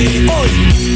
Hoy.